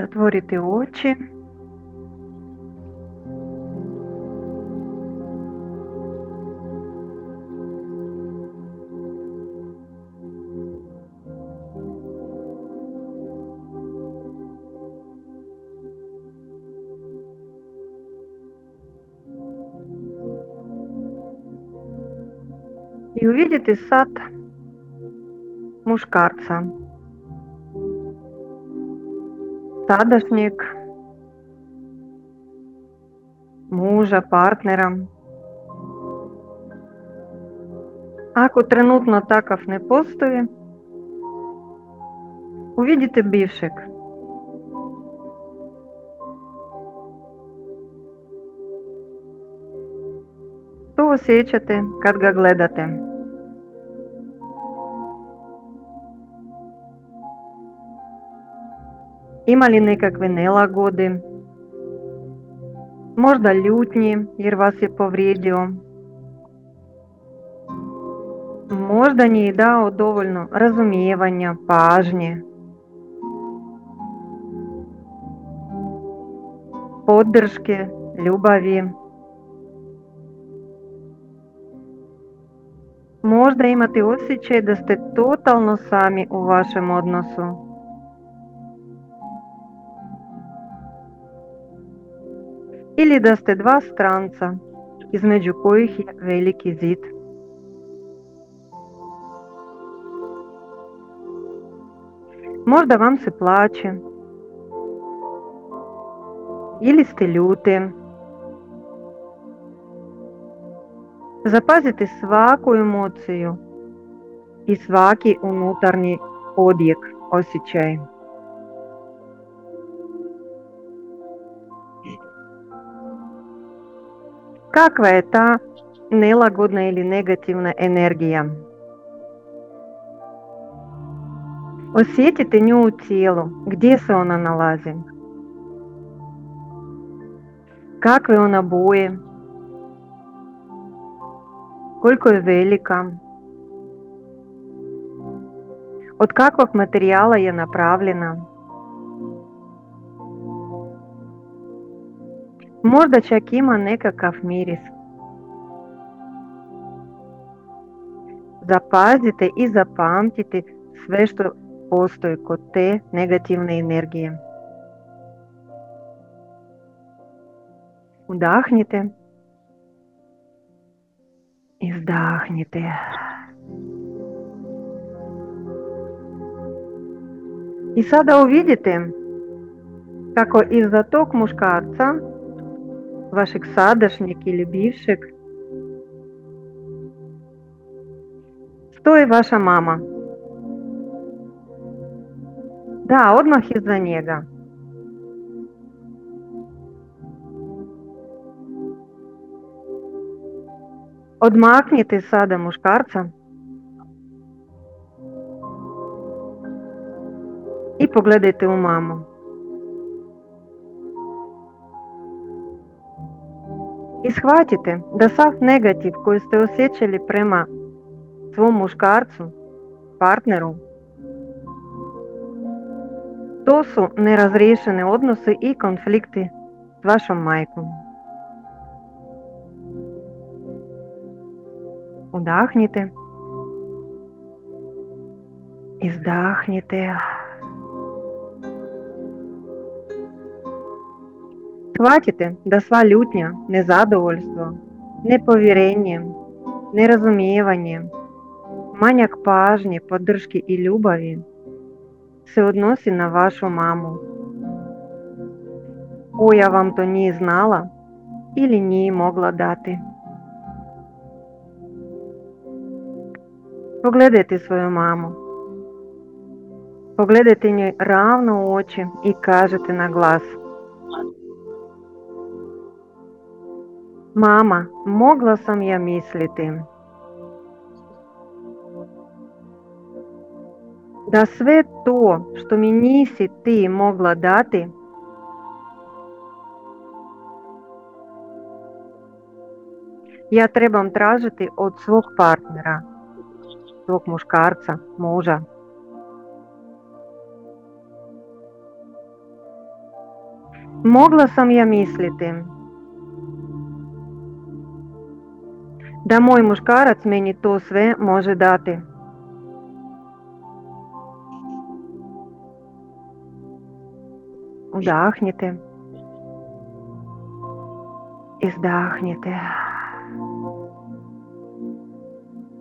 Затворити очі. и увидите сад Мушкарца садошник мужа, партнера. Ако trenutno takav ne postoji, uvidite bivšeg. To osjećate kad ga gledate. и малиника квинела годы. Можда лютни, ерваси повредио. Можда не їдао довольно розумівання, пажні. Поддержки, любові. Можна імати осічей, дасте тотално самі у вашому односу. или даste dva stranca, između kojih je veliki zid. Možda vam se plače, ili ste ljuti. Zapazite svaku emociju i svaki unutarnji odjek osjećaj. Каква е та нелагодна или негативна енергия? Осjetite nju u tijelu. Gdje se ona nalazi? Kakve ona boje? Koliko je velika? Od kakvog materijala je napravljena? Mordač akima nekakav miris. Zapazite i zapamtite sve što postoji kod te negativne energije. Udahnite. Izdahnite. I sada uvidite kako iz za tog muškarca ваших садошник или бивших. Хто і ваша мама? Да, одмах из-за нега. Одмахнет из сада мушкарца. І поглядайте у маму. схватите досав негатив, koji ste osjećali prema svom muškarcu, partneru. To su nerazriješene odnose i konflikti s vašom majkom. Udahnite. Izdahnite. Хватите досла лютня, незадовольство, неповірення, нерозумівання, маняк пажні, поддержки і любові, все односі на вашу маму. О, я вам то ні знала і ні могла дати. Поглядайте свою маму, поглядайте njoj равно очі і кажете на глас. Мама, mogla sam ja misliti. Да все то, що мені ти могла дати, я треба тражити від свого партнера, свого мушкарця, мужа. Могла сам я мислити. Дамо мой ж мені то све може дати. Удахніте і здахніте.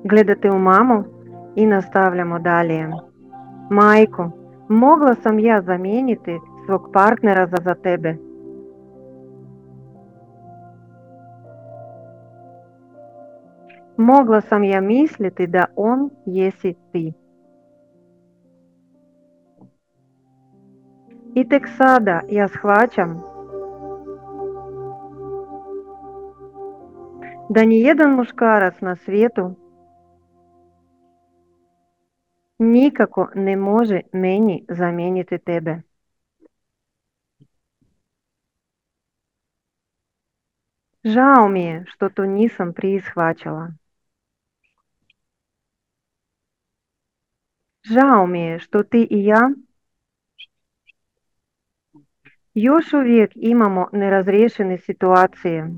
Глядати у маму і наставлямо далі. Майку, могла сам я замінити свого партнера за, за тебе. Могла sam ja misliti da on jesi ti. I tek sada ja shvaćam da nijedan muškarac na svijetu nikako ne može meni zamijeniti tebe. Žao mi je što to nisam prije shvaćala. Žao što ti i ja još uvijek imamo nerazriješene situacije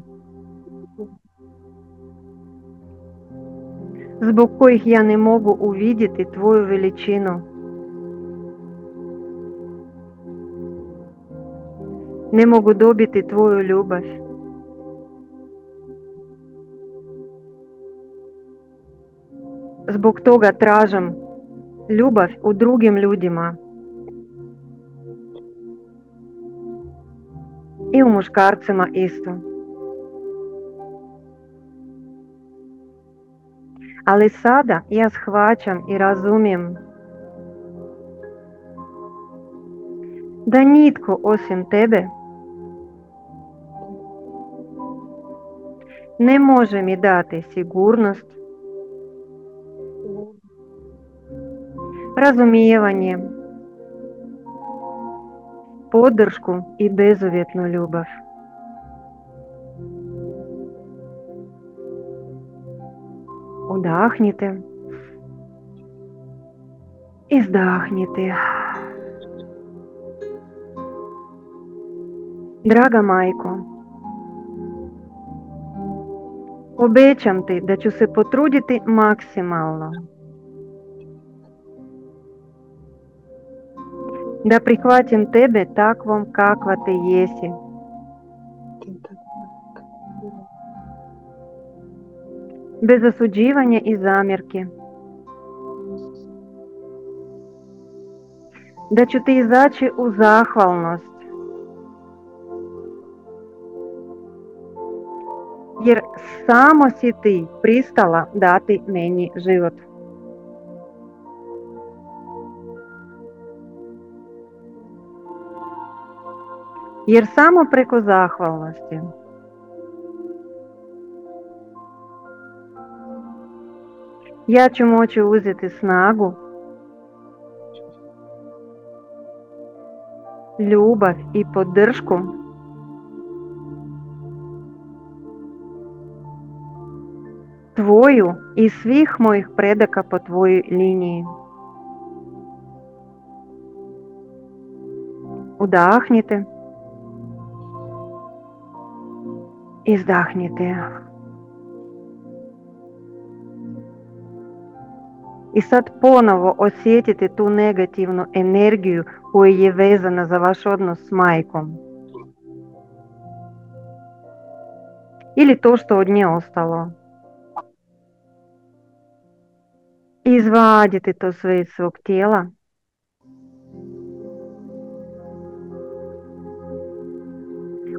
zbog kojih ja ne mogu uvidjeti tvoju veličinu. Ne mogu dobiti tvoju ljubav. Zbog toga tražim Любовь у другим людима. І у мушкарцима істу. Але сада я схвачам хвачем і разумім. Да нітко осім тебе не може мі дати сігурність разумеванием, поддержку і безовітну любов. Удахніте і здахніте. Draga Майко, obećam ти, da чуси se potruditi Да прихватим тебе так вам как ва ты еси. Без осудживания и замерки. Да чути й зачі у захвалност. Jer samo si пристала дати dati живот. život. Jer samo preko zahvalnosti. Ja ću moći uzeti snagu, ljubav i podršku tvoju i svih mojih predaka po tvojoj liniji. Udahnite. і здахніти. І sad ponovo osjetite tu negativnu energiju koja je vezana za vaš odnos s majkom. Ili to što od nje ostalo. Izvadite to sve iz svog tijela.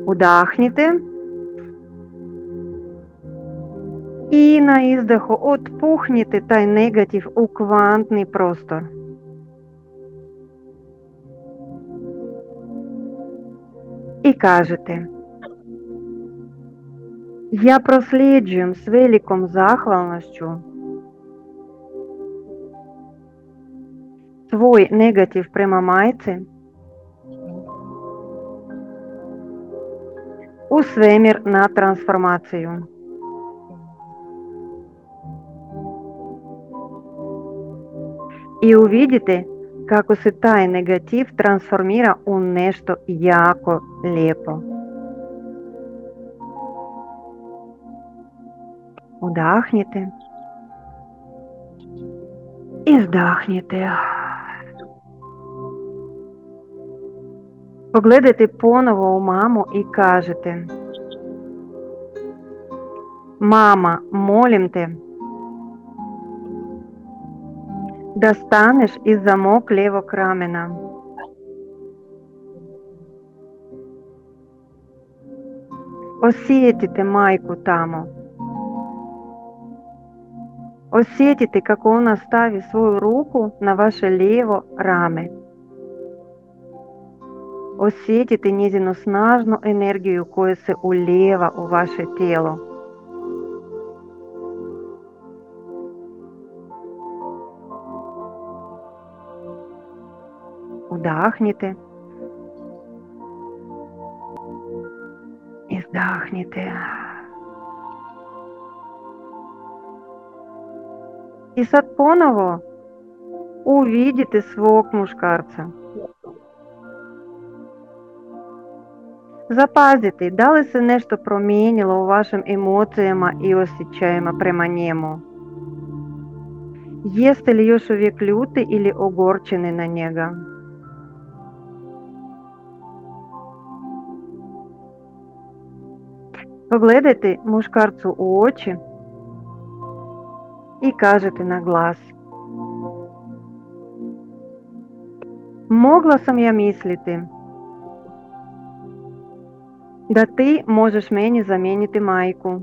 Udahnite. І на іздиху отпухніти той негатив у квантний простор. І кажете, я просліджую з великом захвалністю свій негатив прямо прямомайці у свемір на трансформацію. І увидите како усе тай негатив трансформіра у нешто яко лепо. Удахніте і здахнете. Погледайте поново у маму і кажете Мама, молим те. достанешь из замок левого крамена. Осетите майку там. Осетите, как он оставит свою руку на ваше лево раме. Осетите незіноснажну энергию, коїси улєва у ваше тело. Вдахніте і И сад поново увидите свок мушкарца. Запазите, дали се нещо променило у вашим емоціяма і осічаємо прямо нему. Есть ли još uvijek или ili на na погледайте мушкарцу у очі і кажете на глаз. Могла сам я мислити, да ти можеш мені замінити майку.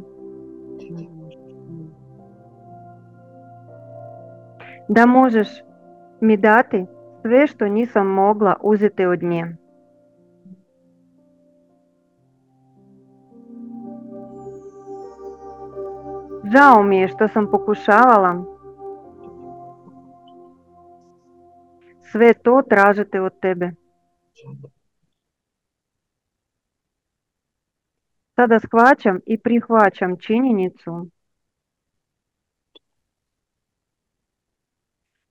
Да можеш мі дати все, що не сам могла узити одні. Жао mi je što sam pokušavala sve to tražiti od tebe. Sada shvaćam i prihvaćam činjenicu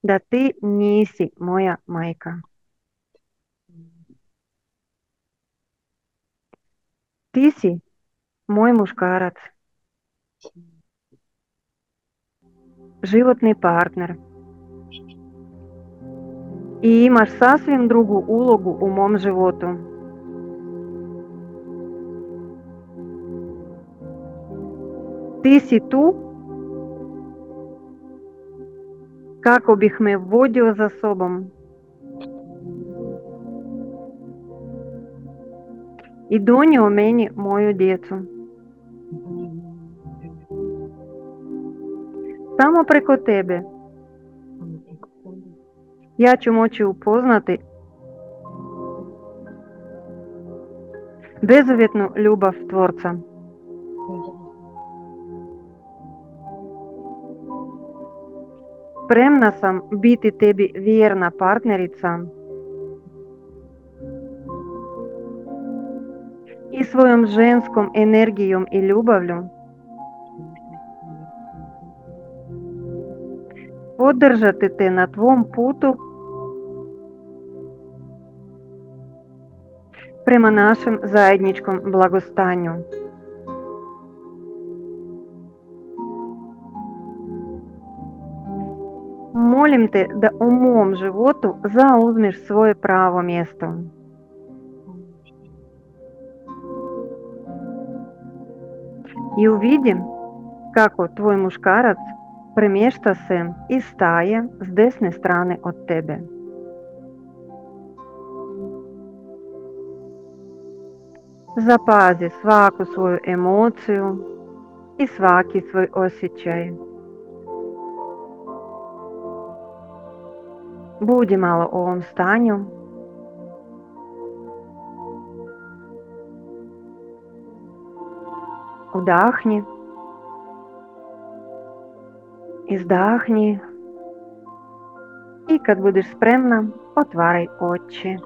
da ti nisi moja majka. Ti si moj muškarac životni partner. I imaš sasvim drugu ulogu u mom životu. Ti si tu kako bih me vodio za sobom. I donio meni moju djecu. Само прико тебе. Я чумочив познати безувітну любов Творця. Премна сам бити тебі вірна партнериця. І своїм женським енергієм і любов'ю Подержати ти на твом путу, прямо нашим заєднічком благостанню. Молим ты да умом животу заузмешь свое право место. И увидим, как вот твой мушкарац примєшта син і стає з десни страни от тебе. Zapazi svaku svoju emociju i svaki svoj osjećaj. Budi malo u ovom stanju. Udahni. І здахні, і, як будеш спрямна, отварай очі.